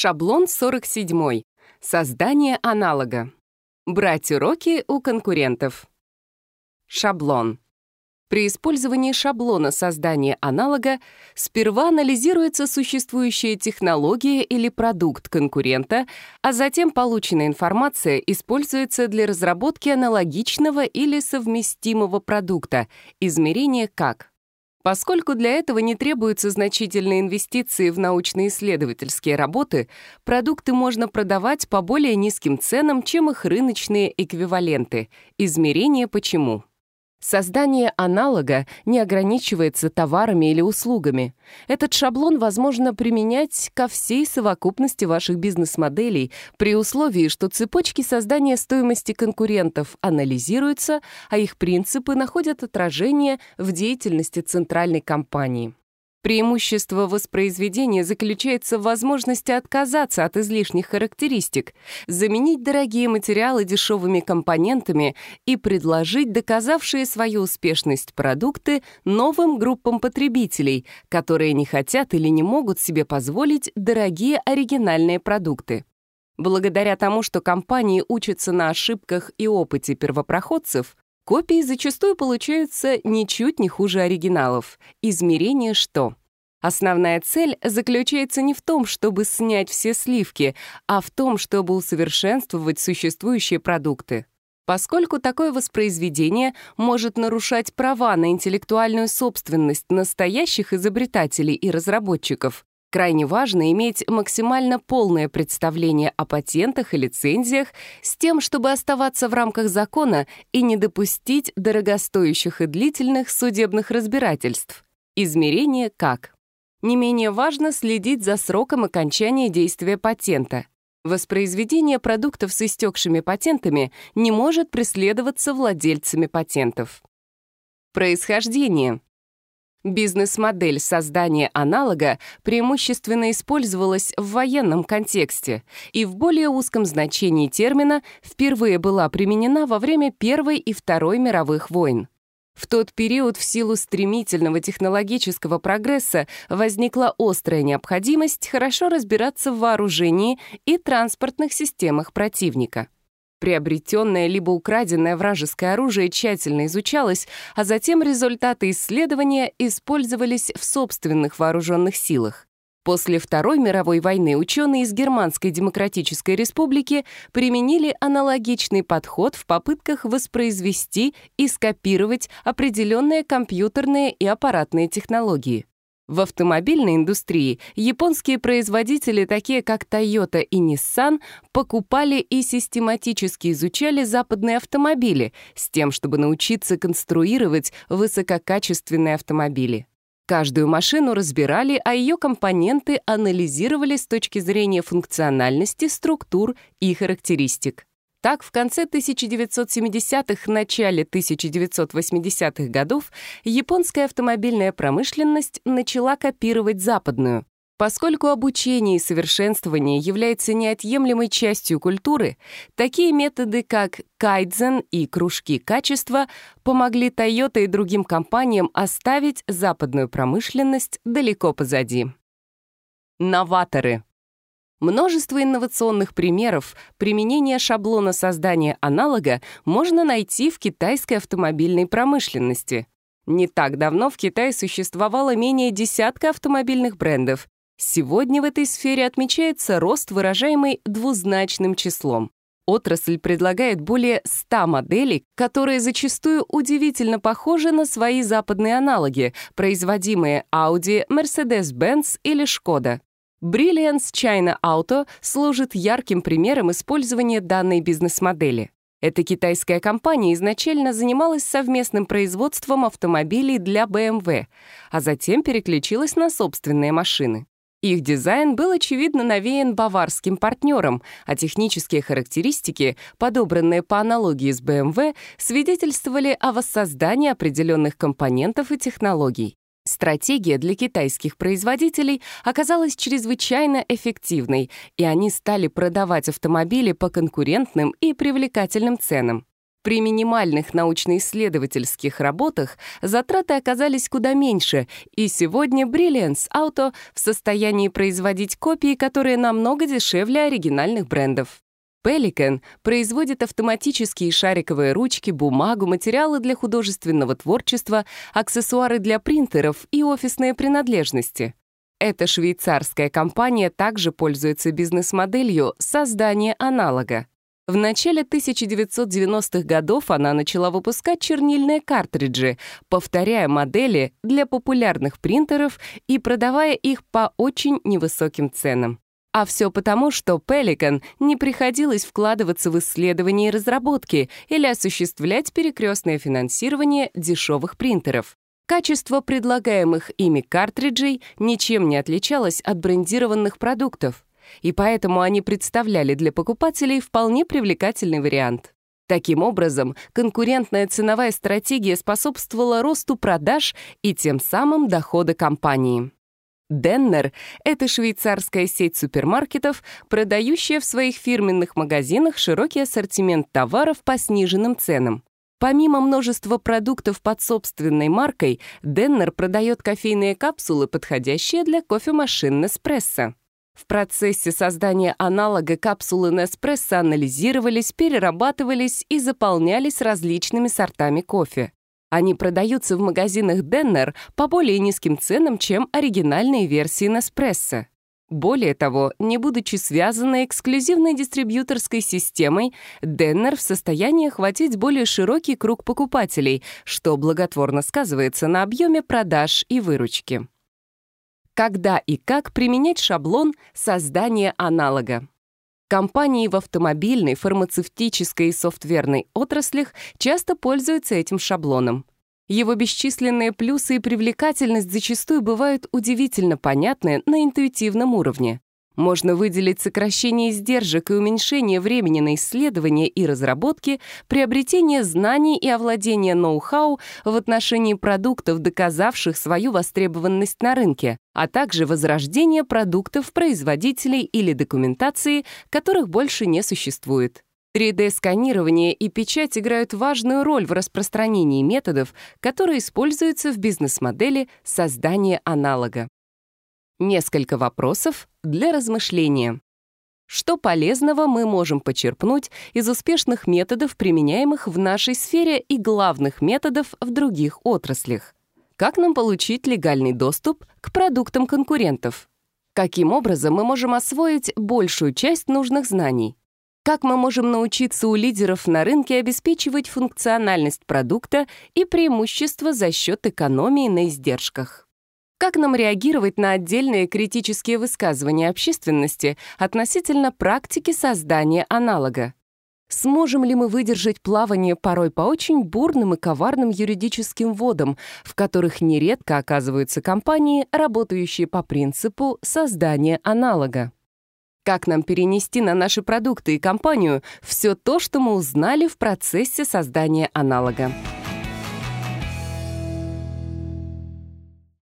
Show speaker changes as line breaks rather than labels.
Шаблон 47. Создание аналога. Брать уроки у конкурентов. Шаблон. При использовании шаблона создания аналога сперва анализируется существующая технология или продукт конкурента, а затем полученная информация используется для разработки аналогичного или совместимого продукта, измерение как Поскольку для этого не требуются значительные инвестиции в научно-исследовательские работы, продукты можно продавать по более низким ценам, чем их рыночные эквиваленты. Измерение почему. Создание аналога не ограничивается товарами или услугами. Этот шаблон возможно применять ко всей совокупности ваших бизнес-моделей при условии, что цепочки создания стоимости конкурентов анализируются, а их принципы находят отражение в деятельности центральной компании. Преимущество воспроизведения заключается в возможности отказаться от излишних характеристик, заменить дорогие материалы дешевыми компонентами и предложить доказавшие свою успешность продукты новым группам потребителей, которые не хотят или не могут себе позволить дорогие оригинальные продукты. Благодаря тому, что компании учатся на ошибках и опыте первопроходцев, Копии зачастую получаются ничуть не хуже оригиналов. Измерение что? Основная цель заключается не в том, чтобы снять все сливки, а в том, чтобы усовершенствовать существующие продукты. Поскольку такое воспроизведение может нарушать права на интеллектуальную собственность настоящих изобретателей и разработчиков, Крайне важно иметь максимально полное представление о патентах и лицензиях с тем, чтобы оставаться в рамках закона и не допустить дорогостоящих и длительных судебных разбирательств. Измерение как? Не менее важно следить за сроком окончания действия патента. Воспроизведение продуктов с истекшими патентами не может преследоваться владельцами патентов. Происхождение. Бизнес-модель создания аналога преимущественно использовалась в военном контексте и в более узком значении термина впервые была применена во время Первой и Второй мировых войн. В тот период в силу стремительного технологического прогресса возникла острая необходимость хорошо разбираться в вооружении и транспортных системах противника. Приобретенное либо украденное вражеское оружие тщательно изучалось, а затем результаты исследования использовались в собственных вооруженных силах. После Второй мировой войны ученые из Германской Демократической Республики применили аналогичный подход в попытках воспроизвести и скопировать определенные компьютерные и аппаратные технологии. В автомобильной индустрии японские производители, такие как Toyota и Nissan, покупали и систематически изучали западные автомобили с тем, чтобы научиться конструировать высококачественные автомобили. Каждую машину разбирали, а ее компоненты анализировали с точки зрения функциональности, структур и характеристик. Так, в конце 1970-х, начале 1980-х годов японская автомобильная промышленность начала копировать западную. Поскольку обучение и совершенствование является неотъемлемой частью культуры, такие методы, как кайдзен и кружки качества, помогли Toyota и другим компаниям оставить западную промышленность далеко позади. Новаторы — Множество инновационных примеров применения шаблона создания аналога можно найти в китайской автомобильной промышленности. Не так давно в Китае существовало менее десятка автомобильных брендов. Сегодня в этой сфере отмечается рост, выражаемый двузначным числом. Отрасль предлагает более 100 моделей, которые зачастую удивительно похожи на свои западные аналоги, производимые Audi, Mercedes-Benz или Skoda. Brilliance China Auto служит ярким примером использования данной бизнес-модели. Эта китайская компания изначально занималась совместным производством автомобилей для BMW, а затем переключилась на собственные машины. Их дизайн был, очевидно, навеян баварским партнером, а технические характеристики, подобранные по аналогии с BMW, свидетельствовали о воссоздании определенных компонентов и технологий. Стратегия для китайских производителей оказалась чрезвычайно эффективной, и они стали продавать автомобили по конкурентным и привлекательным ценам. При минимальных научно-исследовательских работах затраты оказались куда меньше, и сегодня Brilliance Auto в состоянии производить копии, которые намного дешевле оригинальных брендов. Pelican производит автоматические шариковые ручки, бумагу, материалы для художественного творчества, аксессуары для принтеров и офисные принадлежности. Эта швейцарская компания также пользуется бизнес-моделью создания аналога. В начале 1990-х годов она начала выпускать чернильные картриджи, повторяя модели для популярных принтеров и продавая их по очень невысоким ценам. А все потому, что Pelican не приходилось вкладываться в исследования и разработки или осуществлять перекрестное финансирование дешевых принтеров. Качество предлагаемых ими картриджей ничем не отличалось от брендированных продуктов, и поэтому они представляли для покупателей вполне привлекательный вариант. Таким образом, конкурентная ценовая стратегия способствовала росту продаж и тем самым дохода компании. Деннер — это швейцарская сеть супермаркетов, продающая в своих фирменных магазинах широкий ассортимент товаров по сниженным ценам. Помимо множества продуктов под собственной маркой, Деннер продает кофейные капсулы, подходящие для кофемашин Неспрессо. В процессе создания аналога капсулы Неспрессо анализировались, перерабатывались и заполнялись различными сортами кофе. Они продаются в магазинах Деннер по более низким ценам, чем оригинальные версии Nespresso. Более того, не будучи связанной эксклюзивной дистрибьюторской системой, Деннер в состоянии охватить более широкий круг покупателей, что благотворно сказывается на объеме продаж и выручки. Когда и как применять шаблон создания аналога? Компании в автомобильной, фармацевтической и софтверной отраслях часто пользуются этим шаблоном. Его бесчисленные плюсы и привлекательность зачастую бывают удивительно понятны на интуитивном уровне. Можно выделить сокращение издержек и уменьшение времени на исследования и разработки, приобретение знаний и овладение ноу-хау в отношении продуктов, доказавших свою востребованность на рынке, а также возрождение продуктов производителей или документации, которых больше не существует. 3D-сканирование и печать играют важную роль в распространении методов, которые используются в бизнес-модели создания аналога. Несколько вопросов для размышления. Что полезного мы можем почерпнуть из успешных методов, применяемых в нашей сфере и главных методов в других отраслях? Как нам получить легальный доступ к продуктам конкурентов? Каким образом мы можем освоить большую часть нужных знаний? Как мы можем научиться у лидеров на рынке обеспечивать функциональность продукта и преимущества за счет экономии на издержках? Как нам реагировать на отдельные критические высказывания общественности относительно практики создания аналога? Сможем ли мы выдержать плавание порой по очень бурным и коварным юридическим водам, в которых нередко оказываются компании, работающие по принципу создания аналога? Как нам перенести на наши продукты и компанию все то, что мы узнали в процессе создания аналога?